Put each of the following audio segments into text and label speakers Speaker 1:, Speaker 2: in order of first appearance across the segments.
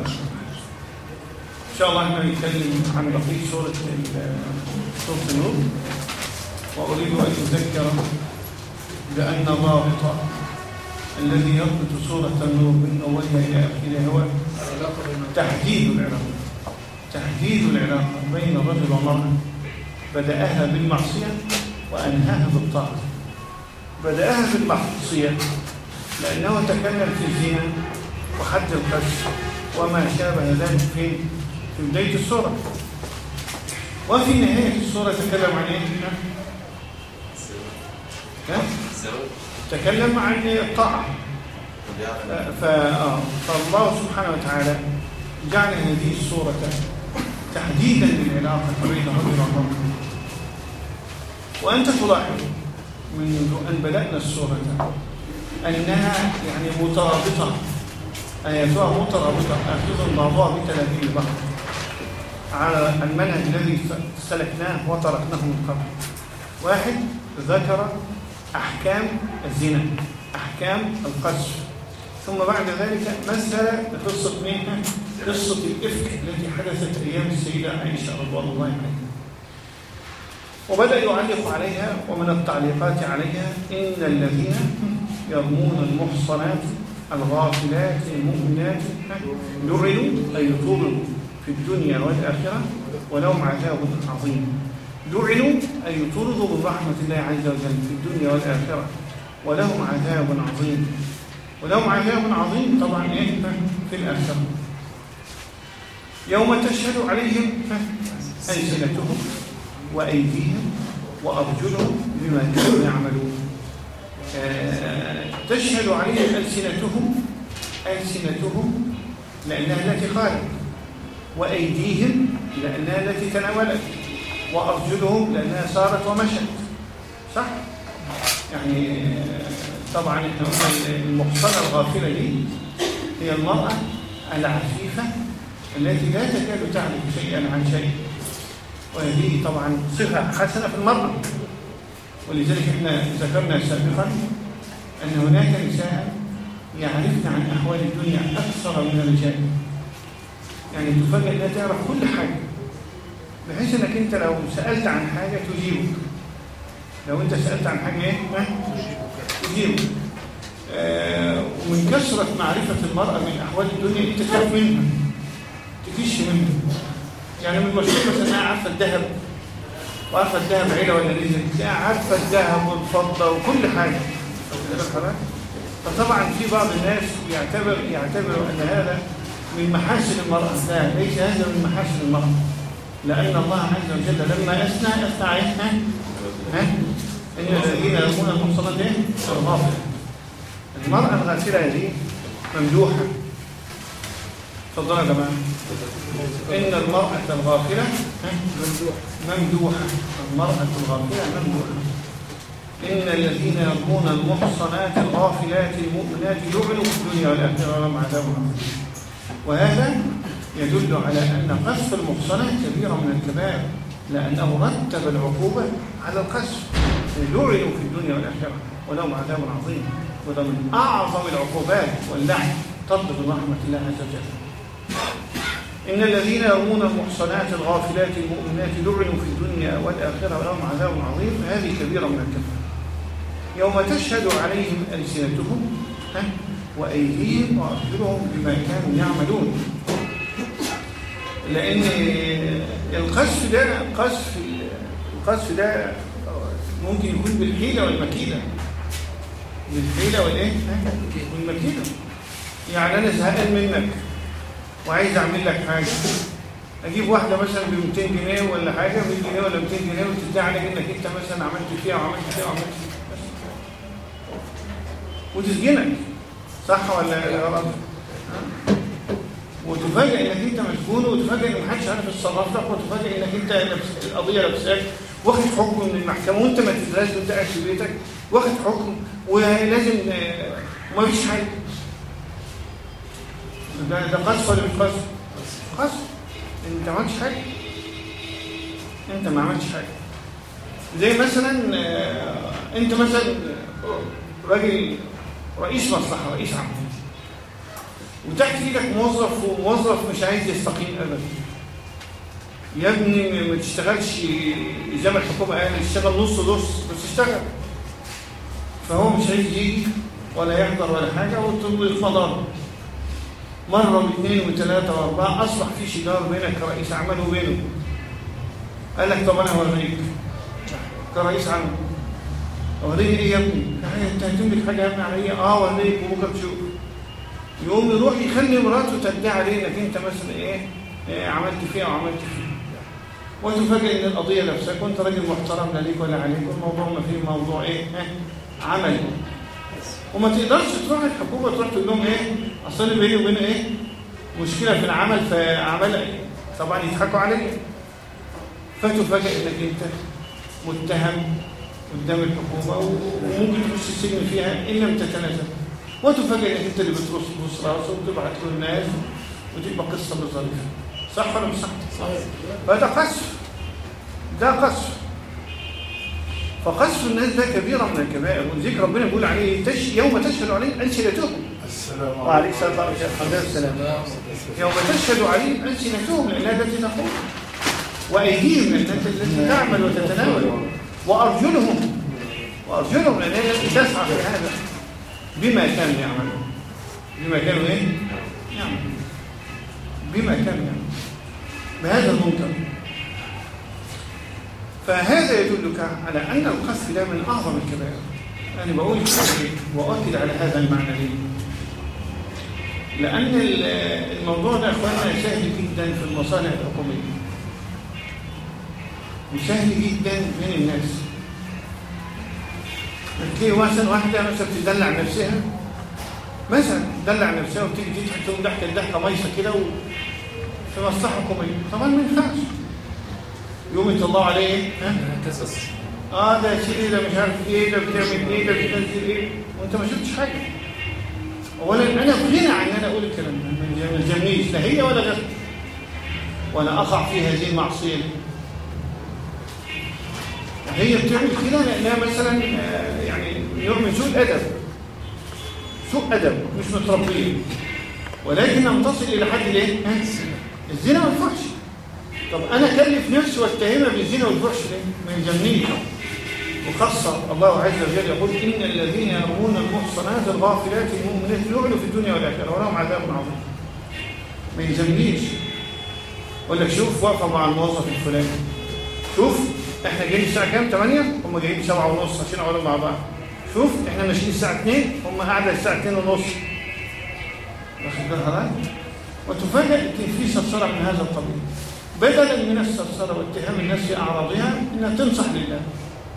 Speaker 1: إن شاء الله إحنا نتكلم عن بقية سورة ال- سورة النور وأريد أن أذكر بأن الرابط الذي يربط سورة النور من أولها إلى آخرها هو تحديد العلاقة تحديد العلاقة بين الرجل والمرأة بدأها بالمعصية وأنهاها بالطاعة بدأها بالمعصية لأنه تكلم في الزنا وحد القذف وما شابه ذلك في في بداية السورة وفي نهاية السورة تكلم عن؟ ها؟ تكلم عن الطاعة. آه. فالله سبحانه وتعالى جعل هذه السورة تحديدا للعلاقة بين الرجل والمرأة وأنت تلاحظ منذ أن بدأنا السورة أنها يعني مترابطة آياتها مترابطة أخذ بعضها بتلاتين بعض على المنهج الذي سلكناه وتركناه من قبل. واحد ذكر أحكام الزنا أحكام القذف. ثم بعد ذلك مثل قصة مين؟ قصة الإفك التي حدثت أيام السيدة عائشة رضوان الله عنها. وبدأ يعلق عليها ومن التعليقات عليها إن الذين يرمون المحصنات الغافلات المؤمنات لعنوا أي طردوا في الدنيا والآخرة ولهم عذاب عظيم. لعنوا أي طردوا من رحمة الله عز وجل في الدنيا والآخرة ولهم عذاب عظيم. ولهم عذاب عظيم طبعا إيه؟ في الآخرة. يوم تشهد عليهم ألسنتهم وأيديهم وأرجلهم بما كانوا يعملون. آه، تشهد عليهم ألسنتهم ألسنتهم لأنها التي قالت وأيديهم لأنها التي تناولت وأرجلهم لأنها سارت ومشت. صح؟ يعني طبعا إحنا الغافلة دي هي المرأة العفيفة التي لا تكاد تعرف شيئا عن شيء. وهذه طبعا صفة حسنة في المرأة. ولذلك إحنا ذكرنا سابقا أن هناك نساء يعرفن عن أحوال الدنيا أكثر من الرجال. يعني تفاجئ أنها تعرف كل حاجة بحيث أنك أنت لو سألت عن حاجة تجيبك. لو أنت سألت عن حاجة إيه؟ تجيبك. آه ومن كثرة معرفة المرأة من أحوال الدنيا أنت تخاف منها تكش منها. يعني من المشهور مثلا انها عارفة الذهب وعارفة الذهب عيلة ولا نزل لا عارفة الذهب والفضة وكل حضرتك؟ فطبعا في بعض الناس يعتبر يعتبر أن هذا من محاسن المرأة لا ليس هذا من محاسن المرأة. لأن الله عز وجل لما عليها ها؟ أن الذين يرمون المحصنات إيه؟ الغافله المرأة الغافلة هذه ممدوحة. اتفضلوا يا جماعة. إن المرأة الغافلة ممدوحة. المرأة الغافلة ممدوحة. إن الذين يرمون المحصنات الغافلات المؤمنات يعلوا في الدنيا والآخرة لهم عذاب وهذا يدل على أن قذف المحصنات كبيرة من الكبائر لأنه رتب العقوبة على القذف لعنوا في الدنيا والآخرة ولهم عذاب عظيم. وده من أعظم العقوبات واللعن. من رحمة الله عز وجل. إن الذين يرمون المحصنات الغافلات المؤمنات لعنوا في الدنيا والآخرة ولهم عذاب عظيم. هذه كبيرة من الكفر يوم تشهد عليهم ألسنتهم وأيديهم وأرجلهم بما كانوا يعملون لأن القذف ده قذف القذف ده ممكن يكون بالحيلة والمكيدة بالحيلة والإيه؟ والمكيدة يعني أنا زهقان منك وعايز أعمل لك حاجة أجيب واحدة مثلا ب 200 جنيه ولا حاجة 100 جنيه ولا 200 جنيه وتدعي عليك إنك أنت مثلا عملت فيها وعملت فيها وعملت فيها. وتسجنك صح ولا غلط؟ ها؟ وتفاجئ إنك أنت مسجون وتفاجئ إن محدش عارف يتصرف لك وتفاجئ إنك أنت القضية لابساك واخد حكم من المحكمة وأنت ما تدرس وأنت قاعد في بيتك. واخد حكم ولازم آه، ومفيش حاجة. ده ده قذف ولا مش قذف؟ قذف أنت ما عملتش حاجة. أنت ما عملتش حاجة. زي مثلا آه، أنت مثلا راجل رئيس مصلحة رئيس عام. وتحت إيدك موظف وموظف مش عايز يستقيم ابدا. يا ابني ما تشتغلش زي ما الحكومة قال اشتغل نص نص بس اشتغل. فهو مش عايز يجي ولا يحضر ولا حاجة ويتفضل مرة واثنين وثلاثة وأربعة أصبح في شجار بينك كرئيس عمل وبينه. قال لك طب أنا هوريك. كرئيس عمل. اوريني إيه يا ابني؟ انت هتملك حاجة يا ابني عليا؟ آه اوريك وبكره تشوف يقوم يروح يخلي مراته تدعي عليه انك انت مثلا إيه, إيه عملت فيها وعملت فيها وتفاجئ إن القضية نفسك وأنت راجل محترم لا ليك ولا عليك والموضوع ما فيه موضوع إيه, إيه؟ عمل وما تقدرش تروح الحكومة تروح تقول لهم إيه؟ أصل بيني وبينه إيه؟ مشكلة في العمل فعمل طبعا يضحكوا عليك. فتفاجئ إنك انت متهم قدام الحكومة وممكن تخش السجن فيها إن لم تتنازل. وتفاجئ انك أنت اللي بترص بص راسه وتبعت له الناس وتبقى قصة مش ظريفه صح ولا مش صح؟ صحيح. فده قذف ده قذف فقذف الناس ده كبيرة من الكبائر ولذلك ربنا بيقول عليه تش يوم تشهد عليه ألسنتهم.
Speaker 2: السلام عليكم.
Speaker 1: السلام يوم تشهد عليهم ألسنتهم لأنها التي تقول وأيديهم التي تعمل وتتناول. وأرجلهم وأرجلهم لأنها التي تسعى في هذا. بما كانوا يعملون. بما كانوا إيه؟ يعملون. بما كانوا يعملون. بهذا المنكر فهذا يدلك على أن القذف ده من أعظم الكبائر. أنا بقول وأؤكد على هذا المعنى ليه. لأن الموضوع ده أخواننا سهل جدا في المصالح الحكومية. وسهل جدا بين الناس. تلاقي مثلا واحدة مثلا تدلع نفسها. مثلا تدلع نفسها وتيجي تضحك تقوم ضحكة ضحكة ميصة كده و... مصلحة حكومية طبعا ما ينفعش. يوم يطلعوا عليه. إيه؟
Speaker 2: قصص
Speaker 1: آه ده شيء ده مش عارف إيه؟ ده بتعمل إيه؟ ده بتنزل إيه؟ وأنت ما شفتش حاجة. اولا أنا غنى عن ان أنا أقول الكلام ده. ما يلزمنيش لا هي ولا غيرها. ولا أقع في هذه المعصية. هي بتعمل كده لأنها مثلا آه، يعني نوع من سوء الادب سوء أدب مش متربيه ولكن لم تصل إلى حد؟ ها؟ الزنا والفحش طب أنا أكلف نفسي واتهمها بالزنا والفحش ليه؟ ما يلزمنيش. وخاصة الله عز وجل يقول إن الذين يرمون المحصنات الغافلات المؤمنات يعلوا في الدنيا والآخرة ولهم عذاب عظيم. ما يلزمنيش. لك شوف واقفة مع الموظف الفلاني. شوف إحنا جايين الساعة كام؟ 8 هم جايين 7 ونص عشان نقعد مع بعض. شوف إحنا ماشيين الساعة 2 هم قاعدة الساعة 2 ونص. واخد بال حضرتك وتفاجئ ان في سرسرة من هذا القبيل. بدلا من السرسرة واتهام الناس في أعراضها إنها تنصح لله.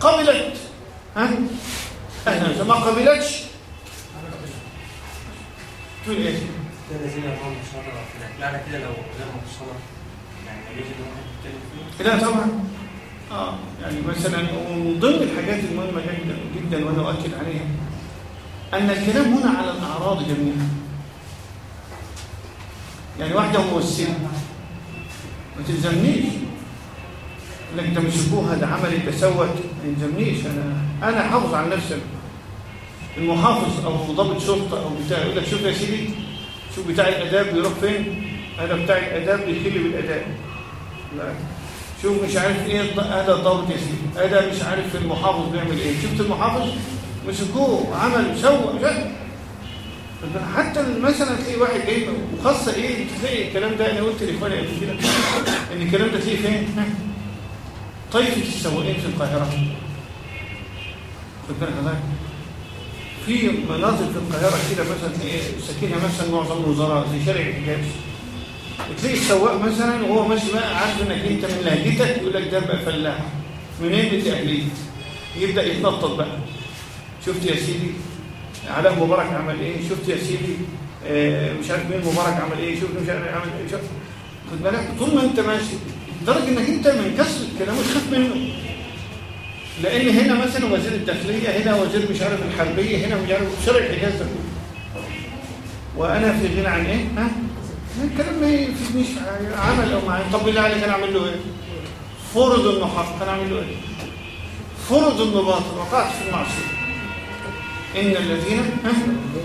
Speaker 1: قبلت ها؟ أهلا. ما قبلتش تقول إيه؟
Speaker 3: الذين يرون شر معنى كده لو غير مبصرة يعني يجب ان يتكلم فيه.
Speaker 1: لا طبعا. آه. يعني مثلا ومن ضمن الحاجات المهمة جدا جدا وأنا أؤكد عليها أن الكلام هنا على الأعراض جميعا. يعني واحدة ممثله ما تلزمنيش إنك انت مسكوها ده عملت ده سوت ما يلزمنيش. أنا أنا حافظ على نفسي. المحافظ أو ضابط شرطة أو بتاع يقول لك شوف يا سيدي شوف بتاع الأداب بيروح فين؟ هذا بتاع الأداب بيخل بالاداب لا. شوف مش عارف إيه هذا الضابط سيدي. هذا مش عارف المحافظ بيعمل إيه. شفت المحافظ؟ مسكوه عمل سوى حتى مثلا تلاقي واحد جاي وخاصة إيه تلاقي الكلام ده أنا قلت لإخواني قبل كده إن الكلام ده تلاقيه فين؟ طائفه السواقين في القاهرة. خد بالك حضرتك في مناطق في القاهرة كده مثلا تلاقي ساكنها مثلا معظم الوزراء زي شارع الحجاز تلاقي السواق مثلا وهو ماشي بقى عارف إنك انت من لهجتك يقول لك ده بقى فلاح منين بتقليد يبدأ يتنطط بقى. شفت يا سيدي؟ علاء مبارك عمل إيه؟ شفت يا سيدي؟ آه مش عارف مين مبارك عمل إيه؟ شفت مش عارف عمل إيه؟ شفت. خد بالك؟ طول ما أنت ماشي لدرجة إنك أنت من كسر الكلام تخاف منه. لأن هنا مثلا وزير الداخلية هنا وزير مش عارف الحربية هنا مش عارف شرع الحجاز ده وأنا في غنى عن إيه؟ ها؟ الكلام ما يفيدنيش. عمل أو معين طب بالله عليك أنا أعمل له إيه؟ فرض انه حق أنا أعمل له إيه؟ فرض انه باطل وقعت في المعصية. إن الذين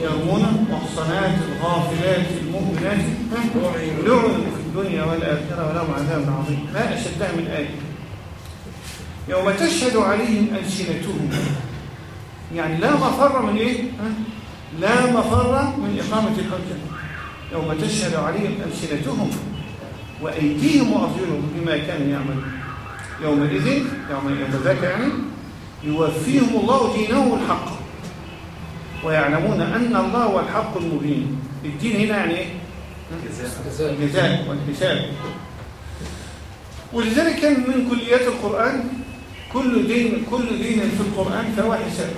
Speaker 1: يرمون محصنات الغافلات المؤمنات لعنوا في الدنيا والآخرة ولهم عذاب عظيم. ما أشدها من آية. يوم تشهد عليهم ألسنتهم. يعني لا مفر من إيه؟ لا مفر من إقامة الحجة. يوم تشهد عليهم ألسنتهم وأيديهم وأرجلهم بما كانوا يعملون. يومئذ يوم يوم ذاك يعني يوفيهم الله دينهم الحق. ويعلمون أن الله هو الحق المبين. الدين هنا يعني إيه؟ الجزاء والحساب. ولذلك كان من كليات القرآن كل دين كل دين في القرآن فهو حساب.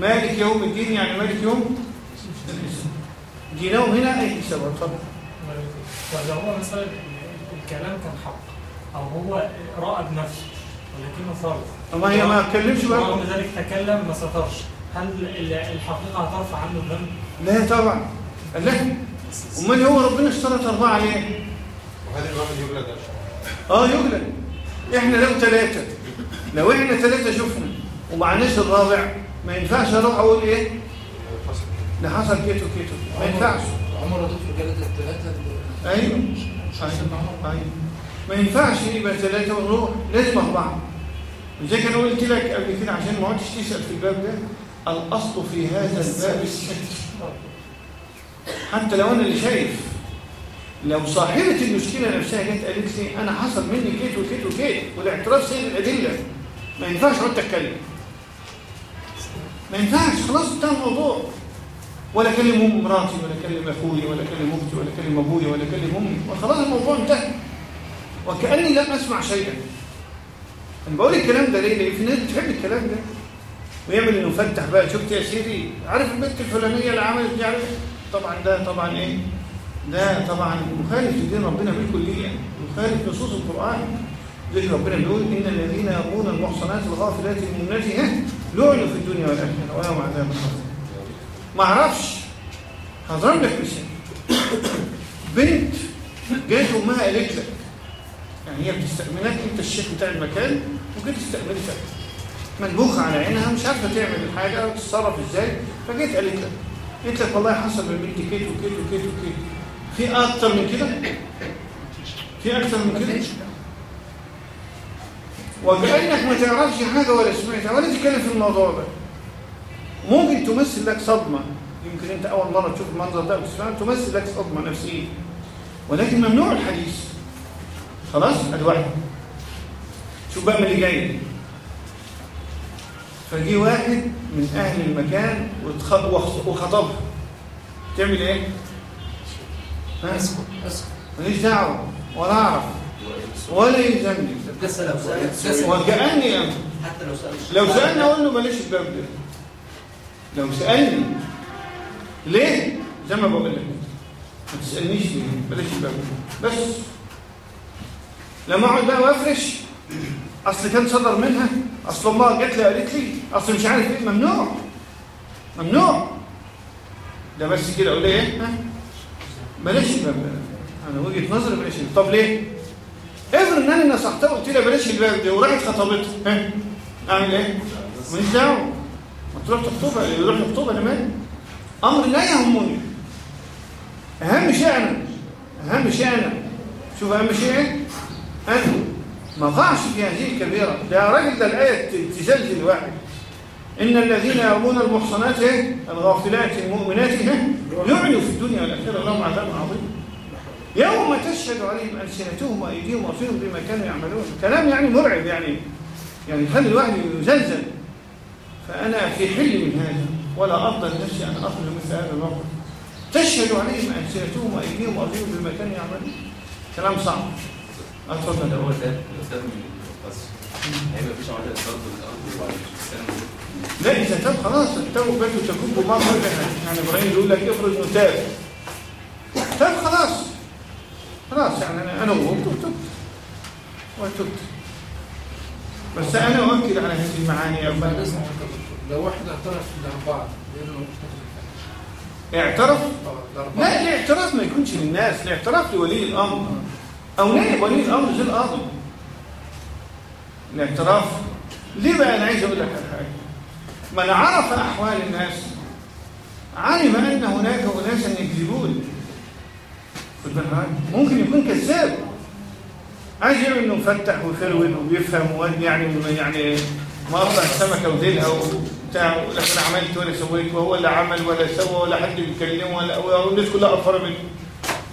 Speaker 1: مالك يوم الدين يعني مالك يوم؟ الحساب. دينهم هنا أي حساب اتفضل.
Speaker 2: فلو هو مثلا الكلام كان حق أو هو راى بنفسه ولكنه فرض.
Speaker 1: أما هي ما أتكلمش بقى.
Speaker 2: رغم ذلك تكلم ما سترش هل ال- الحقيقة هترفع عنه الذنب؟
Speaker 1: لا طبعا. قال لا. امال هو؟ ربنا اشترط أربعة عليه.
Speaker 4: وهل الواحد يولد
Speaker 1: آه يغلب إحنا لو ثلاثة. لو إحنا ثلاثة شفنا ومعناش الرابع ما ينفعش أروح أقول إيه؟ ده حصل كيت وكيت. ما ينفعش.
Speaker 5: عمر رضيت في جلدة الثلاثة
Speaker 1: أيوه. أيوه. ما ينفعش يبقى ثلاثة ونروح. لازم اربعه زي كان قلت لك قبل كده عشان ما عدتش تسأل في الباب ده؟ الأصل في هذا الباب الستر حتى لو أنا اللي شايف. لو صاحبة المشكلة نفسها جت قالت لي أنا حصل مني كيت وكيت وكيت والاعتراف سيد الأدلة. ما ينفعش أقعد أتكلم. ما ينفعش. خلاص انتهى الموضوع. ولا كلم أم مراتي ولا كلم أخوي ولا كلم أختي ولا كلم أبويا ولا كلم أمي. وخلاص الموضوع انتهى. وكأني لم أسمع شيئا. أنا بقول الكلام ده ليه؟ لأن في ناس بتحب الكلام ده. ويعمل إنه فتح بقى. شفت يا سيدي؟ عارف البنت الفلانية اللي عملت دي؟ عارف؟ طبعا ده طبعا إيه؟ ده طبعا مخالف لدين ربنا بالكلية. مخالف نصوص القرآن. ذكر ربنا بيقول إن الذين يرمون المحصنات الغافلات المؤمنات لعنوا في الدنيا والآخرة. ولهم عذاب عظيم ما أعرفش. هضرب لك مثال بنت جات أمها قالت لك. يعني هي بتستأمنك أنت الشيخ بتاع المكان وجيت استأمنتك منبوخة على عينها مش عارفة تعمل الحاجة أو تتصرف إزاي. فجيت قالت لك. قلت لك والله حصل من بنتي كيت وكيت وكيت وكيت في أكتر من كده؟ في أكتر من كده؟ وكأنك ما تعرفش حاجة ولا سمعتها ولا تتكلم في الموضوع ده. ممكن تمثل لك صدمة. يمكن أنت أول مرة تشوف المنظر ده وتسمعه تمثل لك صدمة نفسية. ولكن ممنوع الحديث. خلاص؟ واحد شوف بقى من اللي جاي. فجي واحد من أهل المكان وخطبها. تعمل إيه؟
Speaker 5: اسكت اسكت.
Speaker 1: ماليش دعوة ولا أعرف. ولا يلزمني وكأني أنا.
Speaker 3: حتى لو سألت.
Speaker 1: لو سألني أقول له بلاش الباب ده. لو سألني. ليه؟ زي ما بقول لك. ما تسألنيش ليه؟ بلاش الباب بس. لما أقعد بقى وأفرش. أصل كان صدر منها. أصل الله جت لي قالت لي أصل مش عارف إيه. ممنوع. ممنوع. ده بس كده. أقول إيه؟ ها؟ بلاش الباب ده أنا وجهة نظري بلاش طب ليه؟ افرض ان أنا نصحتها وقلت لها بلاش الباب ده وراحت خطبتها. ها؟ أعمل إيه؟ ماليش دعوة. تروح تخطبها اللي يروح يخطبها أنا مالي أمر لا يهمني. أهم شيء أنا أهم شيء أنا. شوف أهم شيء إيه؟ أنا ما ضعش في هذه الكبيرة. ده راجل ده الآية تزلزل واحد. إن الذين يرمون المحصنات إيه؟ الغافلات المؤمنات إيه؟ لعنوا في الدنيا والآخرة لهم عذاب عظيم. يوم تشهد عليهم ألسنتهم وأيديهم وأرجلهم بما كانوا يعملون. كلام يعني مرعب يعني. يعني يخلي الواحد يزلزل. فأنا في حل من هذا ولا أفضل نفسي أن أخرج مثل هذا الموقف. تشهد عليهم ألسنتهم وأيديهم وأرجلهم بما كانوا يعملون. كلام صعب. أتفضل.
Speaker 6: هو ده هيبقى مفيش
Speaker 1: لا إذا تاب خلاص. التوبة تكب ما يعني إبراهيم يقول لك افرض إنه تاب تاب خلاص. خلاص يعني أنا أنا وهو تبت. وتبت بس أنا أؤكد على هذه المعاني يا
Speaker 5: لو واحد اعترف لأربعة لأنه
Speaker 1: اعترف؟ لا الاعتراف ما يكونش للناس. الاعتراف لولي الأمر. أو نائب ولي الأمر زي القاضي الاعتراف. ليه بقى؟ أنا عايز أقول لك على حاجة. من عرف أحوال الناس علم أن هناك أناسا يكذبون. خد بالك. ممكن يكون كذاب. عايز إنه مفتح ويفرول وبيفهم يعني يعني مقطع السمكه وديلها وبتاع أنا عملت ولا سويت وهو اللي عمل ولا سوى ولا حد بيكلمه ولا والناس كلها قفره منه.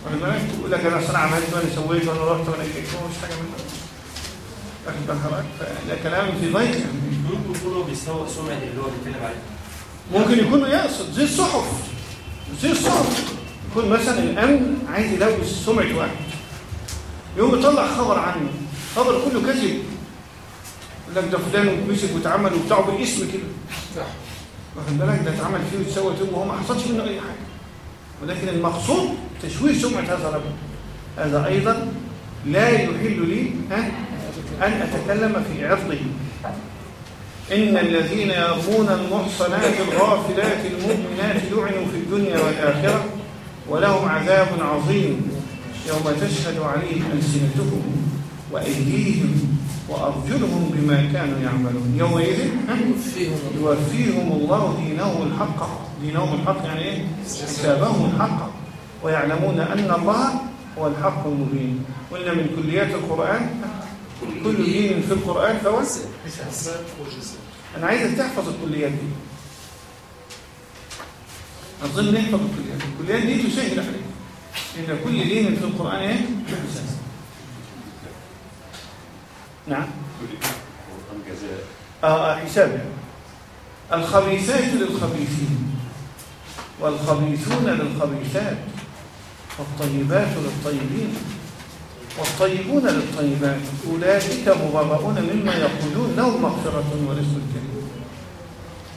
Speaker 1: واخد بالك يقول لك أنا اصل أنا عملت وأنا سويت وأنا رحت وأنا جيت مش حاجة منه. واخد فده كلام في ضيق. يعني
Speaker 3: ممكن يكون هو بيسوق سمعة اللي هو بيتكلم عليه.
Speaker 1: ممكن يكون يقصد زي الصحف زي الصحف. يكون مثلا الأمن عايز يلوث سمعة واحد. يقوم يطلع خبر عنه خبر كله كذب. يقول لك ده فلان ومسك واتعمل وبتاعه بالاسم كده.
Speaker 5: صح
Speaker 1: واخد بالك؟ ده اتعمل فيه واتسوى فيه وهو ما حصلش منه أي حاجة. ولكن المقصود تشويه سمعة هذا الرجل هذا أيضا لا يحل لي أن أتكلم في عرضه. إن الذين يرمون المحصنات الغافلات المؤمنات لعنوا في الدنيا والآخرة ولهم عذاب عظيم. يوم تشهد عليهم ألسنتهم وأيديهم وأرجلهم بما كانوا يعملون. يومئذ؟
Speaker 5: يوفيهم
Speaker 1: الله دينهم الحق. دينهم الحق يعني إيه؟ حسابهم الحق. ويعلمون أن الله هو الحق المبين. قلنا من كليات القرآن كل دين في القرآن فهو أنا عايزك تحفظ الكليات دي. أظن نحفظ الكليات الكليات دي تسهل عليك إن كل دين في القرآن إيه؟ حساب نعم.
Speaker 6: جزاء
Speaker 1: آه حساب. يعني. الخبيثات للخبيثين والخبيثون للخبيثات والطيبات للطيبين والطيبون للطيبات أولئك مبرؤون مما يقولون لهم مغفرة ورزق كريم.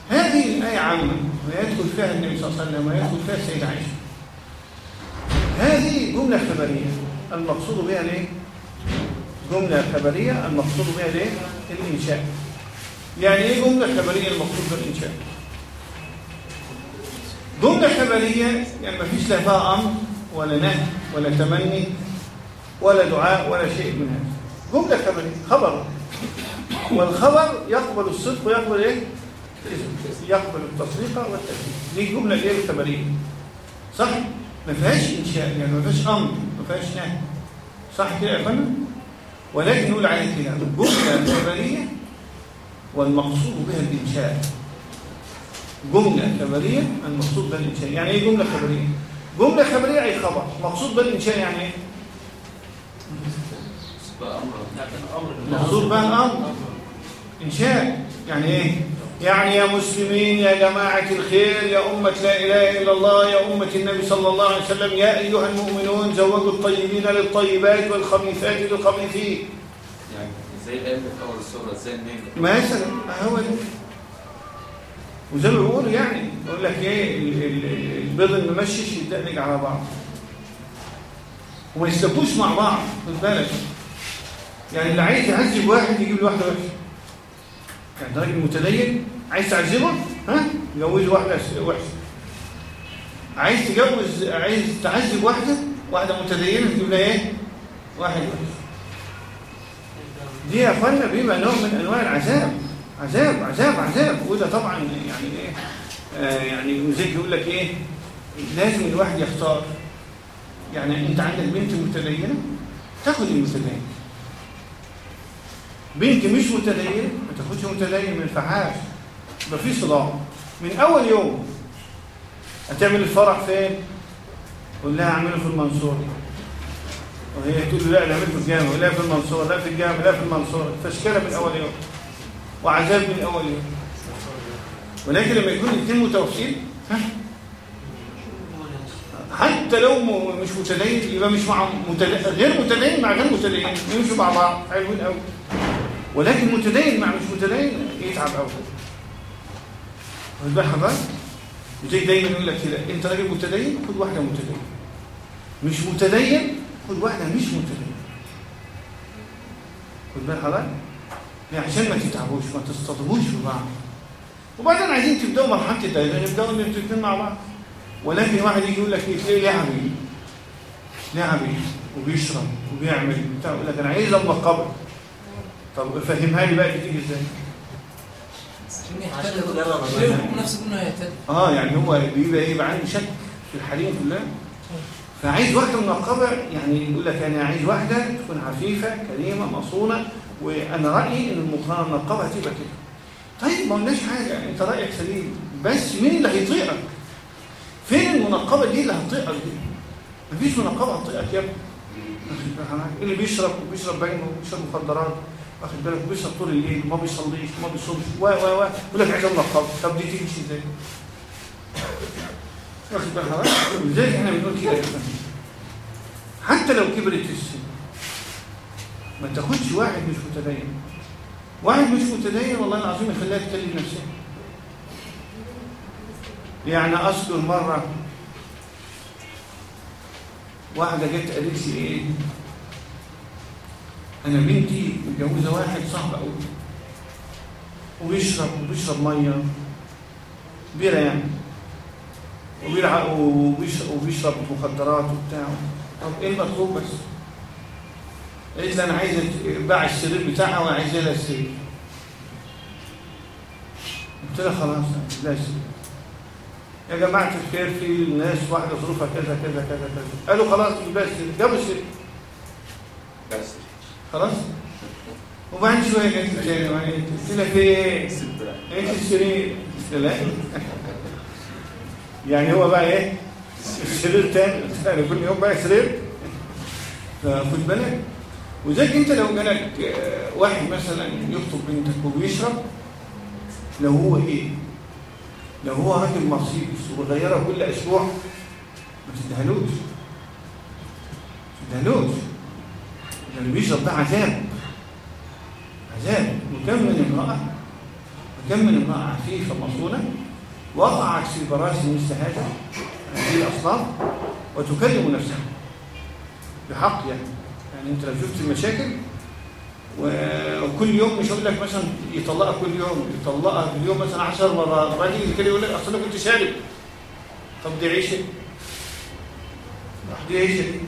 Speaker 1: هذه الآية عامة ويدخل فيها النبي صلى الله عليه وسلم ويدخل فيها السيدة عائشة. هذه جملة خبرية. المقصود بها ليه؟ جملة خبرية. المقصود بها ليه؟ الإنشاء. يعني إيه جملة خبرية المقصود بالإنشاء جملة خبرية يعني ما فيش لا فيها أمر ولا نهي ولا تمني ولا دعاء ولا شيء من هذا. جملة خبرية خبر. والخبر يقبل الصدق ويقبل إيه؟ يقبل التصديق والتكذيب دي الجملة الايه الخبرية صح ما فيهاش إنشاء يعني ما فيهاش أمر ما فيهاش نهي. صح كده يا فندم؟ ولكن نقول عليه كده جملة خبرية والمقصود بها الإنشاء. جملة خبرية المقصود بها الإنشاء. يعني إيه جملة خبرية؟ جملة خبرية أي خبر. مقصود بها الإنشاء يعني
Speaker 3: أمر. أمر
Speaker 1: مقصود بها الأمر. إنشاء يعني إيه؟ يعني يا مسلمين يا جماعة الخير يا أمة لا إله إلا الله يا أمة النبي صلى الله عليه وسلم يا أيها المؤمنون زوجوا الطيبين للطيبات والخبيثات للخبيثين.
Speaker 6: يعني زي اللي في اول السوره إزاي النجم
Speaker 1: مثلا ما هو ده. وزي ما بيقولوا يعني. يقول لك ال- البيض الممشش يتدقلق على بعض. وما يستبوش مع بعض خد بالك. يعني اللي عايز يعذب واحد يجيب له واحدة وحشه يعني ده راجل متدين عايز تعذبه؟ ها؟ جوزه واحدة وحشه عايز تجوز عايز تعذب واحدة؟ واحدة متدينة تجيب لها إيه؟ واحد وحش دي يا أخوانا بيبقى نوع من أنواع العذاب. عذاب عذاب عذاب. وده طبعا يعني إيه؟ آه يعني زي يقول لك إيه؟ لازم الواحد يختار. يعني أنت عندك بنت متدينة تاخد المتدين. بنت مش متدينة ما تاخدش متدين ما ينفعهاش يبقى في صداع. من أول يوم. هتعمل الفرح فين؟ قول لها أعمله في المنصورة. وهي تقول له لا أنا عملته في الجامع. لا في المنصورة لا في الجامع لا في المنصورة. تشكيله من أول يوم. وعذاب من أول يوم. ولكن لما يكون الاثنين متوافقين ها؟ حتى لو مش متدين يبقى مش مع متدين غير متدين مع غير متدين. يمشوا مع بعض. حلوين قوي ولكن متدين مع مش متدين يتعب قوي واخد بال حضرتك زي دايما يقول لك كده أنت راجل متدين خد واحدة متدين. مش متدين خد واحدة مش متدين. خد بال حضرتك عشان ما تتعبوش ما تصطدموش في بعض وبعدين عايزين تبدأوا مرحلة التدين نبداوا ان أنتوا الاثنين مع بعض. ولكن واحد يجي يقول لك إيه تلاقيه لعبي. لعبي وبيشرب وبيعمل بتاع يقول لك أنا عايز أبقى قبر. طب فهمها لي بقى تيجي إزاي
Speaker 7: عشان
Speaker 2: يجرب
Speaker 7: نفسه انه يهتدي
Speaker 1: آه يعني هو بيبقى إيه يبقى عنده شك في الحريم كلها. فعايز واحدة منقبه يعني يقول لك أنا عايز واحدة تكون عفيفة كريمة مصونة وأنا رأيي إن المنقبه هتبقى كده. طيب ما قلناش حاجة. أنت رأيك سليم. بس مين اللي هيطيقك؟ فين المنقبه دي اللي هتطيقك دي؟ مفيش منقبه هتطيقك يا ابني. معاك؟ اللي بيشرب؟ وبيشرب بينه وبيشرب مخدرات. واخد بالك؟ وبيشرب طول الليل وما بيصليش وما بيصومش. و و و يقول لك عايز منقبه طب دي تمشي إزاي؟ واخد بالك؟ حضرتك؟ ولذلك إحنا بنقول كده يا اخوان حتى لو كبرت السن ما تاخدش واحد مش متدين. واحد مش متدين والله العظيم يخليها تكلم نفسها. يعني اذكر مرة واحدة جت قالت لي إيه؟ أنا بنتي متجوزة واحد صاحب قوي وبيشرب وبيشرب مية. بيره يعني. وبيلعب وبيشرب, وبيشرب مخدرات وبتاع. طب إيه المطلوب بس؟ قالت لي أنا عايزه باع السرير بتاعها وعايزه لها السرير. قلت لها خلاص لا سرير. يا جماعة الخير في ناس واحدة ظروفها كذا كذا كذا كذا. قالوا خلاص السرير. جابوا السرير.
Speaker 6: بس.
Speaker 1: خلاص؟ وبعد شوية جت لي تاني قلت لها في إيه؟ السرير قلت لها يعني هو بقى إيه؟ السرير تاني. كل يوم بقى سرير فخد بالك. وزيك أنت لو جالك آه، واحد مثلا يخطب بنتك وبيشرب لو هو إيه؟ لو هو راجل مرسيدس وغيرها كل أسبوع ما تدهلوش ما تدهلوش ده اللي بيشرب ده عذاب. عذاب. وكم من امرأة وكم من امرأة عفيفة مصونة وقعت في براسي مثل هذا هذه الأصناف وتكلم نفسها بحق يعني. يعني أنت لو شفت المشاكل وكل يوم مش هقول لك مثلا يطلقها كل يوم يطلقها في اليوم مثلا 10 مرات. كده يقول لك أصل أنا كنت شارب. طب دي عيشة. دي عيشة دي.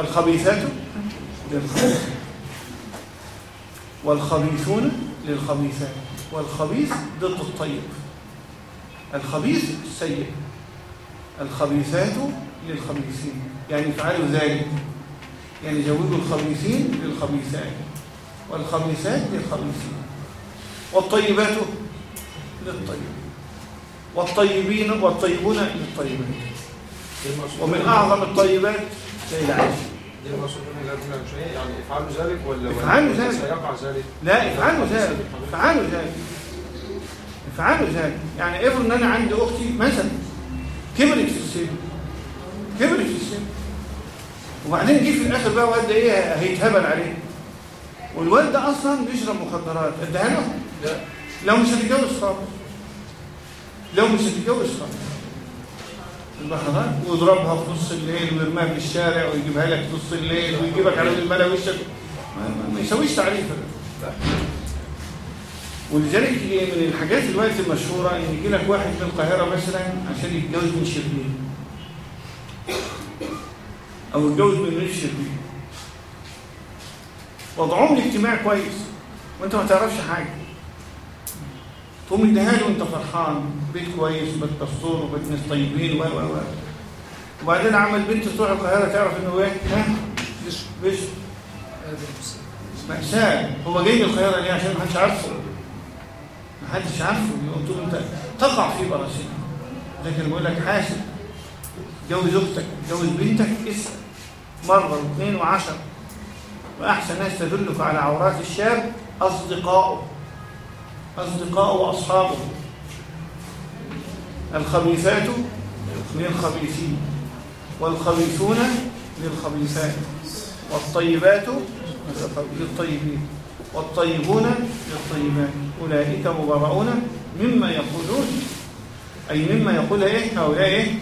Speaker 1: الخبيثات للخبيث والخبيثون للخبيثات والخبيث ضد الطيب. الخبيث السيء الخبيثات للخبيثين. يعني افعلوا ذلك. يعني زوجوا الخبيثين للخبيثات. والخبيثات للخبيثين. والطيبات للطيب. والطيبين والطيبون للطيبات. ومن أعظم الطيبات سيد عائشه
Speaker 4: دي المقصود منها يعني افعلوا ذلك ولا
Speaker 1: افعلوا ذلك.
Speaker 4: سيقع ذلك؟
Speaker 1: لا افعلوا ذلك. افعلوا ذلك. افعلوا ذلك. يعني افرض إن أنا عندي أختي مثلا كبرت في السن. كبرت في السن. وبعدين جه في الآخر بقى واد إيه؟ هيتهبل عليه. والواد ده أصلا بيشرب مخدرات. اديها له
Speaker 4: لا.
Speaker 1: لو مش هتتجوز خالص. لو مش هتتجوز خالص. حضرتك ويضربها في نص الليل ويرميها في الشارع ويجيبها لك في نص الليل ويجيبك على الملا وشك. ما, يسويش تعريف. ولذلك من الحاجات الوقت المشهورة إن يجي لك واحد من القاهرة مثلا عشان يتجوز من شربين. أو يتجوز من ريف شربين. وضعهم الاجتماعي كويس. وأنت ما تعرفش حاجة. تقوم له وانت فرحان. بيت كويس وبيت دستور وبيت ناس طيبين و و و. وبعدين عمل بنت تروح القاهرة تعرف إنه إيه؟ ها؟ بش بش مأساة. هو جاي من القاهرة ليه؟ عشان ما حدش عارفه. ما حدش عارفه. قلت له أنت تقع في براسنا لكن بقول لك حاسب. جوز أختك جوز بنتك اسأل. مرة واثنين وعشرة. وأحسن ناس تدلك على عورات الشاب اصدقائه اصدقائه وأصحابه. الخبيثات للخبيثين والخبيثون للخبيثات والطيبات للطيبين والطيبون للطيبات. أولئك مبرؤون مما يقولون أي مما يقول إيه؟ هؤلاء إيه؟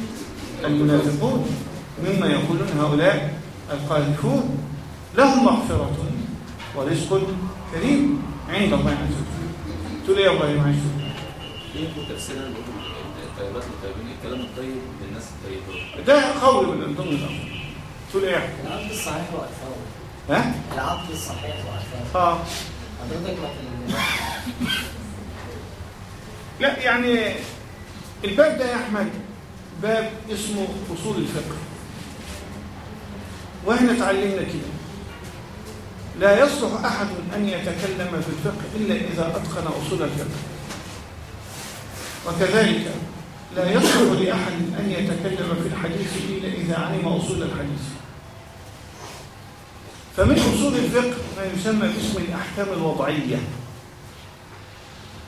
Speaker 1: المنافقون. مما يقولون هؤلاء القاذفون لهم مغفرة ورزق كريم عند الله عز وجل. تقول إيه يا
Speaker 6: إيه تفسيرها اللي بيقولوا الطيبات للطيبين إيه الكلام الطيب للناس الطيبه
Speaker 1: ده قول من ضمن الأمر تقول إيه
Speaker 7: العقد الصحيح وأكثره
Speaker 1: ها
Speaker 7: العقد الصحيح وأكثره
Speaker 1: آه
Speaker 7: حضرتك
Speaker 1: لا يعني الباب ده يا احمد باب اسمه اصول الفقه وإحنا اتعلمنا كده لا يصلح أحد أن يتكلم في الفقه إلا إذا أتقن أصول الفقه. وكذلك لا يصلح لأحد أن يتكلم في الحديث إلا إذا علم أصول الحديث. فمن أصول الفقه ما يسمى باسم الأحكام الوضعية.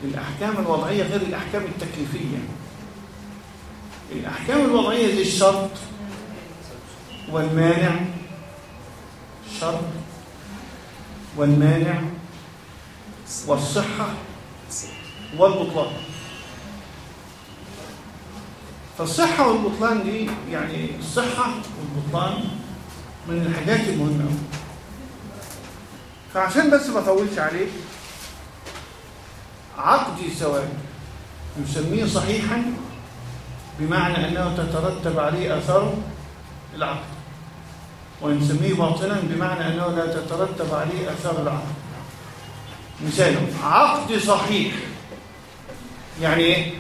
Speaker 1: الأحكام الوضعية غير الأحكام التكليفية. الأحكام الوضعية زي الشرط والمانع. الشرط والمانع والصحة والبطلان فالصحة والبطلان دي يعني الصحة والبطلان من الحاجات المهمة أوي. فعشان بس ما أطولش عليك عقد الزواج نسميه صحيحا بمعنى أنه تترتب عليه أثر العقد ونسميه باطلا بمعنى أنه لا تترتب عليه أثار العقد. مثال عقد صحيح. يعني إيه؟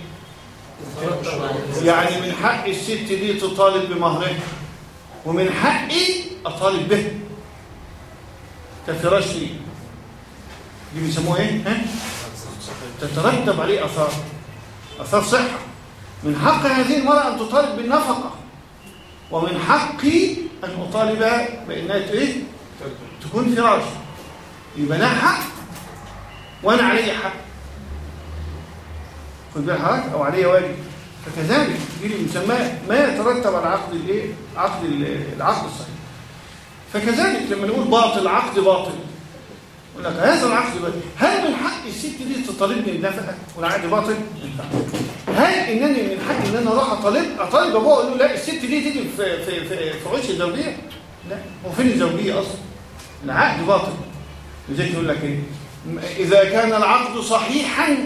Speaker 1: يعني من حق الست دي تطالب بمهرها ومن حقي أطالب به. كفراش لي دي بيسموها إيه؟ ها؟ تترتب عليه اثار اثار صحة. من حق هذه المرأة أن تطالب بالنفقة. ومن حقي أن أطالب بإنها إيه؟ تكون فراش. يبقى لها حق وأنا علي حق. خد بالك حضرتك؟ أو علي واجب. فكذلك دي اللي بنسميها ما يترتب على عقد الإيه؟ عقد العقد الصحيح. فكذلك لما نقول باطل عقد باطل. يقول لك هذا العقد باطل هل من حق الست دي تطالبني بالنفقه والعقد باطل؟ هل إنني من حقي إن أنا أروح أطالب أطالب ابوها أقول له لا الست دي تيجي في في في, في عش الزوجية؟ لا هو فين الزوجية أصلا؟ العقد باطل لذلك يقول لك إيه؟ إذا كان العقد صحيحا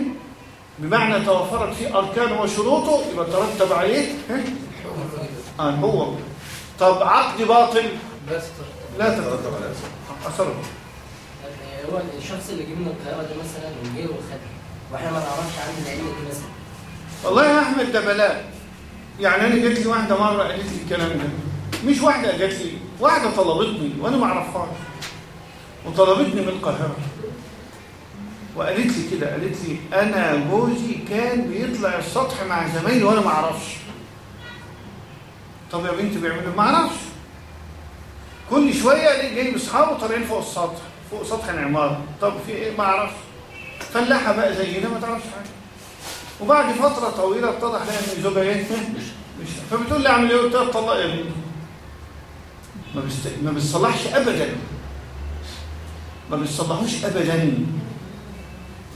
Speaker 1: بمعنى توفرت فيه اركانه وشروطه يبقى ترتب عليه؟ آه هو طب عقد باطل لا تترتب عليه اثره
Speaker 7: هو الشخص اللي جه من القاهرة ده مثلا وجه وخد وإحنا ما نعرفش عنه العلم دي مثلا
Speaker 1: والله يا أحمد ده بلاء. يعني أنا جات لي واحدة مرة قالت لي الكلام ده. مش واحدة جات لي واحدة طلبتني وأنا ما أعرفهاش. وطلبتني من القاهرة. وقالت لي كده قالت لي أنا جوزي كان بيطلع السطح مع زمايلي وأنا ما أعرفش. طب يا بنتي بيعملوا ما أعرفش. كل شوية ألاقي جاي طالعين فوق السطح. فوق سطح العمارة. طب في إيه؟ ما أعرفش. فلاحة بقى زينا ما تعرفش حاجة. وبعد فترة طويلة اتضح لها إن زوجها إيه؟ مش. فبتقول لي أعمل إيه؟ قلت لها طلق يا بنتي. ما بست... ما بتصلحش ابدا. ما بتصلحوش ابدا.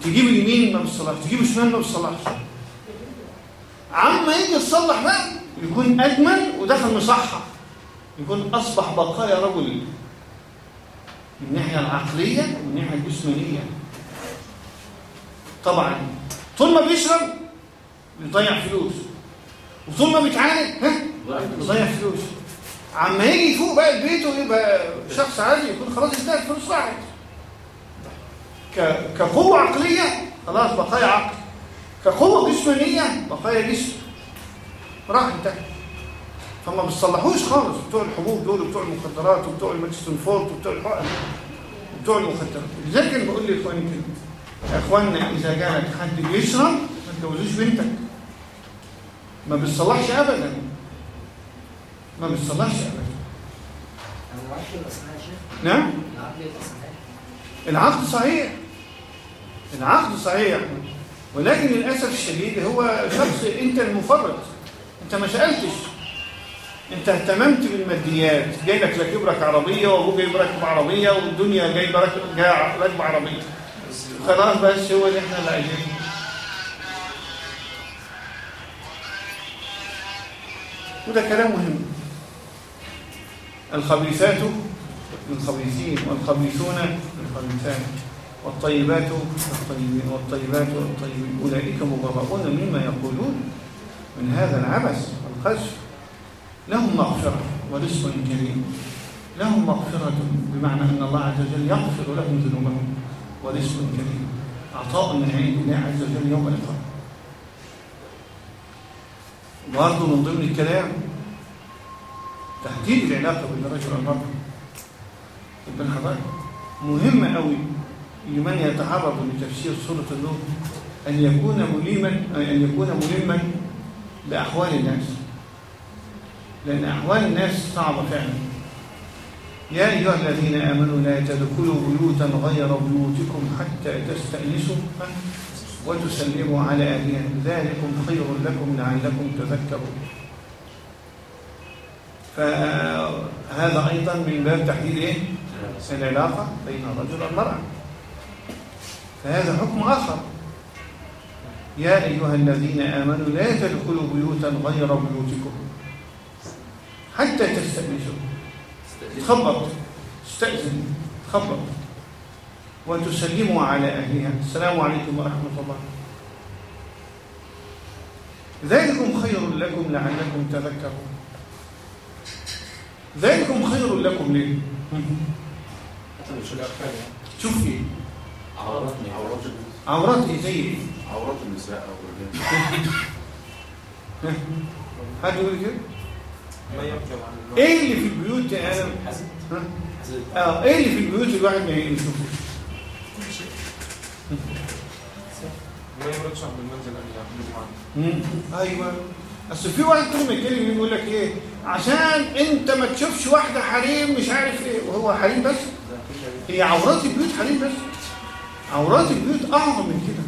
Speaker 1: تجيب اليمين ما بتصلحش تجيب الشمال ما بتصلحش عما يجي تصلح بقى يكون أجمل ودخل مصحح يكون أصبح بقايا رجل من الناحيه العقلية ومن الناحيه الجسمانية. طبعا. طول ما بيشرب بيضيع فلوس. وطول ما بيتعالج ها؟ بيضيع فلوس. عما يجي يفوق بقى البيت ويبقى شخص عادي يكون خلاص انتهت فلوس راحت. ك- كقوة عقلية خلاص بقايا عقل. كقوة جسمانية بقايا جسم. راح انتهى فما بيصلحوش خالص. بتوع الحبوب دول وبتوع المخدرات وبتوع ال Maxton Forte وبتوع الحقن وبتوع المخدرات. لذلك أنا بقول لإخواني كده يا اخوانا إذا جالك حد بيشرب ما تجوزوش بنتك. ما بيصلحش ابدا. ما بيصلحش ابدا. نعم؟ العقد صحيح. العقد صحيح. ولكن للأسف الشديد هو شخص إنت المفرط. أنت ما سألتش. انت اهتممت بالماديات جاي لك راكب عربية وابوك جايب راكب عربيه والدنيا جايبه راكب عربيه خلاص بس هو اللي إحنا اللي وده كلام مهم. الخبيثات للخبيثين والخبيثون للخبيثات والطيبات للطيبين والطيبات للطيبين أولئك مبرؤون مما يقولون من هذا العبث والقذف لهم مغفرة ورزق كريم. لهم مغفرة بمعنى أن الله عز وجل يغفر لهم ذنوبهم. ورزق كريم. عطاء من عند الله عز وجل يوم القيامة برضه من ضمن الكلام تحديد العلاقة بين الرجل والمرأة. ابن حضرتك مهم قوي لمن يتعرض لتفسير سورة النور أن يكون مليما أن يكون ملما بأحوال الناس. لأن أحوال الناس صعبة فعلا. يا أيها الذين آمنوا لا تدخلوا بيوتا غير بيوتكم حتى تستأنسوا وتسلموا على أهلها. ذلكم خير لكم لعلكم تذكرون. فهذا أيضا من باب تحديد إيه؟ العلاقة بين الرجل والمرأة. فهذا حكم آخر. يا أيها الذين آمنوا لا تدخلوا بيوتا غير بيوتكم. حتى تستأنسوا تخبط استأذن تخبط وتسلموا على أهلها السلام عليكم ورحمة الله ذلكم خير لكم لعلكم تذكرون ذلكم خير لكم ليه؟
Speaker 6: حتى مش الأفعال يعني.
Speaker 1: شوف إيه
Speaker 6: عورات عورات
Speaker 1: عورات إيه زي إيه؟
Speaker 6: عورات النساء أو الرجال؟
Speaker 1: حد يقول كده؟
Speaker 4: ما يمكن عن النوع.
Speaker 1: إيه اللي في البيوت يا
Speaker 6: آدم؟
Speaker 1: آه إيه اللي في البيوت الواحد ما يشوفه؟
Speaker 4: ما يمرقش عند المنزل.
Speaker 1: أيوه. اصل في واحد كل ما يتكلم يقول لك إيه؟ عشان أنت ما تشوفش واحدة حريم مش عارف إيه وهو حريم بس؟ هي عورات البيوت حريم بس. عورات البيوت أعظم من كده.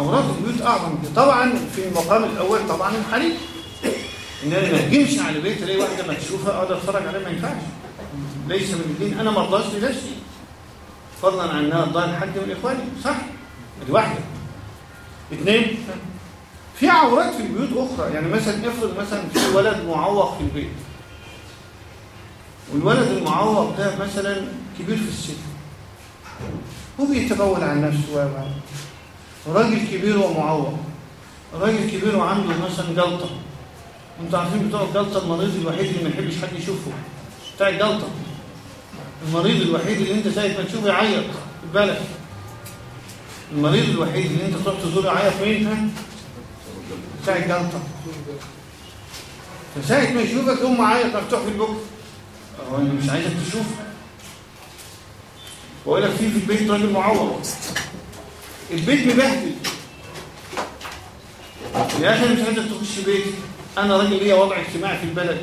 Speaker 1: عورات البيوت أعظم من كده. طبعا في المقام الأول طبعا الحريم. إن أنا ما اجمش على بيت ألاقي واحدة مكشوفة اقعد أتفرج عليها ما ينفعش. ليس من الدين. أنا ما ارضاش لنفسي فضلا عن انها ارضاء لحد من إخواني. صح. دي واحدة. اثنين في عورات في البيوت أخرى. يعني مثلا افرض مثلا في ولد معوق في البيت. والولد المعوق ده مثلا كبير في السن. هو بيتبول عن نفسه راجل كبير ومعوق. راجل كبير وعنده مثلا جلطة. أنتوا عارفين بتوع الجلطه المريض الوحيد اللي ما يحبش حد يشوفه؟ بتاع الجلطه المريض الوحيد اللي انت ساعه ما تشوفه يعيط. خد بالك. المريض الوحيد اللي انت تروح تزوره يعيط مين؟ بتاع الجلطه فساعة ما يشوفك يقوم معايا مفتوح في البوك هو أنا مش عايزك تشوف؟ واقول لك في في البيت راجل معوق البيت مبهدل. يا أخي مش عايزك تخش بيتي. أنا راجل ليا وضع اجتماعي في البلد.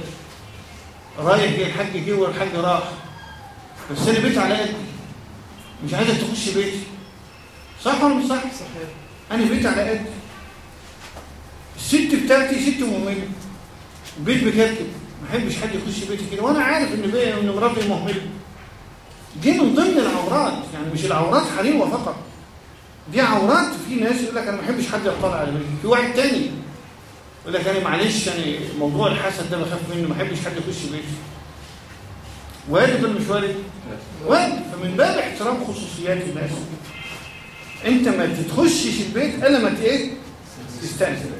Speaker 1: رايح جاي الحاج جه والحاج راح. بس أنا بيتي على قدي. مش عايزك تخش بيتي صح ولا مش صح؟
Speaker 2: صحيح.
Speaker 1: أنا بيتي على قدي. الست بتاعتي ست مهملة. البيت بكركب ما أحبش حد يخش بيتي كده. وأنا عارف إن بي ان مراتي مهملة. دي من ضمن العورات. يعني مش العورات حريمه فقط. دي عورات في ناس يقول لك أنا ما أحبش حد يطلع على بيتي. في واحد تاني. يقول لك أنا معلش يعني موضوع الحسد ده بخاف منه ما احبش حد يخش بيتي وارد ولا مش وارد؟ وارد. فمن باب احترام خصوصيات الناس انت ما تخشش البيت الا ما إيه؟ تستأذن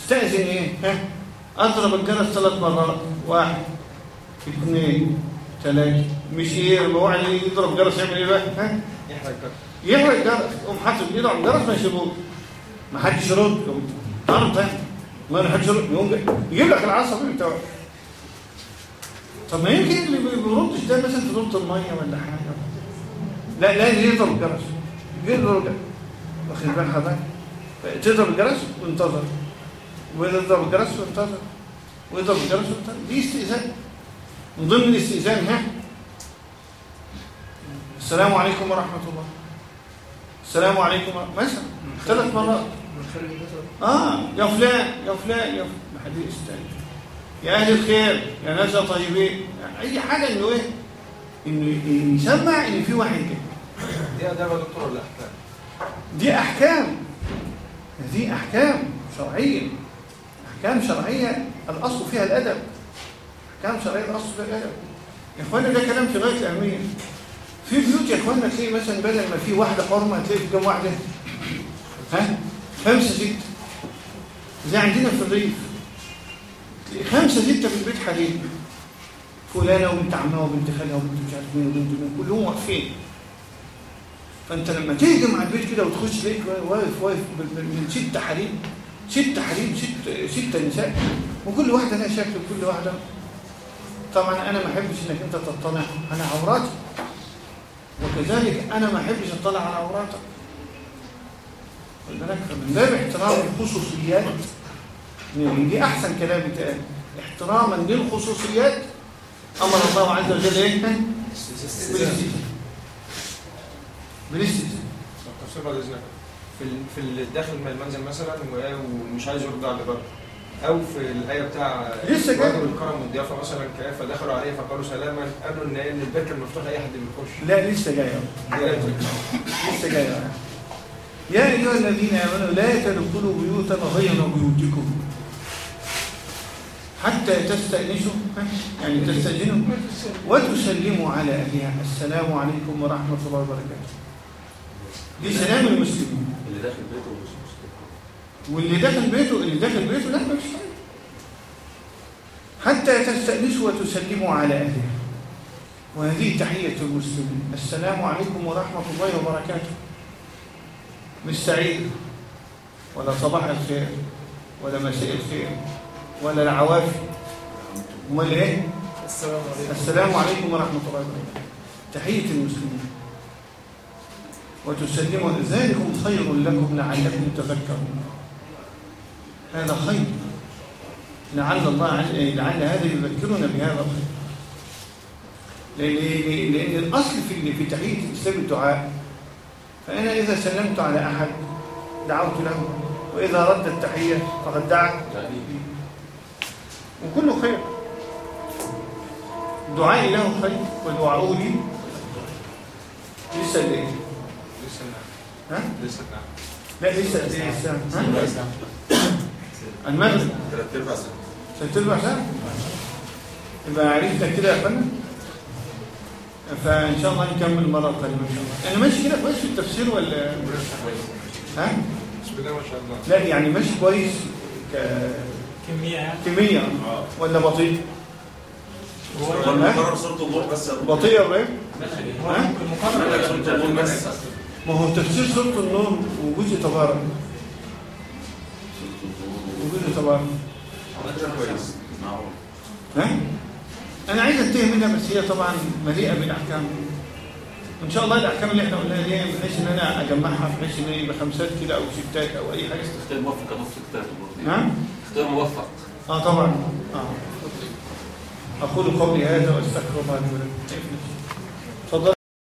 Speaker 1: استأذن إيه؟ ها؟ اضرب الجرس ثلاث مرات واحد اثنين ثلاثة. مش إيه؟ لما واحد يضرب جرس يعمل إيه بقى؟ ها؟
Speaker 4: يحرق كده
Speaker 1: يحرق الجرس. يقوم حاطط ايده على الجرس ما يسيبوش ما حدش يرد. يقوم تعرف تاني ما حدش يرد يقوم يجيب لك العصب بتاعه طب ما يمكن اللي ما بيردش ده مثلا نقطة المية ولا حاجة. لا لا يضرب الجرس. يضرب الجرس. واخد بال حضرتك تضرب الجرس وانتظر. ويضرب الجرس وانتظر. ويضرب الجرس وانتظر. دي استئذان من ضمن الاستئذان ها؟ السلام عليكم ورحمة الله. السلام عليكم. مثلا ثلاث مرات آه يا فلان يا فلان يا فلان حديث تاني يا أهل الخير يا ناس طيبين. أي حاجة إنه إيه؟ إنه يسمع إن في واحد كده.
Speaker 4: دي اداب يا دكتور ولا أحكام؟
Speaker 1: دي أحكام. دي أحكام شرعية. أحكام شرعية الأصل فيها الأدب. أحكام شرعية الأصل فيها الأدب. يا اخوانا ده كلام في غاية الاهميه في بيوت يا اخوانا تلاقي مثلا بدل ما في واحدة حرمة هتلاقي في كام واحدة؟ ها؟ خمسة ستة. زي عندنا في الريف. خمسة ستة في البيت حريم فلانة وبنت عمها وبنت خالها وبنت مش عارف مين وبنت مين كلهم واقفين. فأنت لما تهجم على البيت كده وتخش تلاقيك واقف واقف من ست حريم ست حريم ست ست نساء. وكل واحدة لها شكل وكل واحدة. طبعا أنا ما أحبش إنك أنت تطلع على عوراتي. وكذلك أنا ما أحبش أطلع على عوراتك. فمن باب احترام الخصوصيات يعني دي أحسن كلام اتقال احتراما للخصوصيات. أمر الله عز وجل
Speaker 4: إيه؟ بعد اذنك في في الداخل من المنزل مثلا ومش عايز يرد على بره أو في الآية بتاع
Speaker 1: لسه جاي.
Speaker 4: الكرم والضيافة مثلا كيف فدخلوا عليه فقالوا سلاما. قالوا إن البيت كان مفتوح أي حد بيخش.
Speaker 1: لا لسه جاي. لسه جاي. يا أيها الذين آمنوا لا تدخلوا بيوتا غير بيوتكم. حتى تستأنسوا يعني تستأذنوا وتسلموا على أهلها. السلام عليكم ورحمة الله وبركاته. دي سلام المسلمين.
Speaker 6: اللي داخل بيته مش مسلم
Speaker 1: واللي داخل بيته اللي داخل بيته لا مش. حتى تستأنسوا وتسلموا على أهلها. وهذه تحية المسلمين. السلام عليكم ورحمة الله وبركاته. مش سعيد. ولا صباح الخير ولا مساء الخير ولا العوافي. أمال إيه؟
Speaker 2: السلام عليكم.
Speaker 1: السلام عليكم ورحمة الله وبركاته. تحية المسلمين. وتسلموا ذلكم خير لكم لعلكم تذكرون. هذا خير. لعل الله لعل هذا يذكرنا بهذا الخير. لأن, لأن الأصل في في تحية الإسلام الدعاء فأنا إذا سلمت على أحد دعوت له وإذا رد التحية فقد دعا وكله خير دعائي له خير ودعاؤه لي لسه الايه؟
Speaker 4: لسه نعم
Speaker 1: ها؟
Speaker 4: لسه نعم
Speaker 1: لا لسه قد إيه الساعة؟ ها؟ المغرب
Speaker 6: ثلاث ارباع سنه
Speaker 1: ست ارباع ساعة يبقى عرفنا كده يا اخوانا فإن شاء الله نكمل مرة قريبة ان شاء الله أنا ماشي كده كويس في التفسير ولا؟ ها؟
Speaker 4: بسم الله ما شاء الله
Speaker 1: لا يعني ماشي كويس
Speaker 2: كمية. يعني
Speaker 1: كمية. ولا بطيء؟
Speaker 2: هو
Speaker 1: ها؟
Speaker 6: قرر صورة النور بس.
Speaker 1: بطيء ولا
Speaker 2: إيه؟
Speaker 6: صورة النور بس.
Speaker 1: ما هو تفسير سورة النور وجزء تبارك. وجزء تبارك.
Speaker 6: كويس.
Speaker 1: ها؟ أنا عايز أنتهي منها بس هي طبعا مليئة بالأحكام. وإن شاء الله الأحكام اللي إحنا قلناها دي بحيث إن أنا أجمعها بحيث إن هي يبقى خمسات كده أو ستات أو أي حاجة.
Speaker 6: اختيار موفق في كتاب
Speaker 1: نعم؟
Speaker 6: اختيار موفق
Speaker 1: آه طبعا. آه. أقول قولي هذا وأستغفر الله لي ولكم.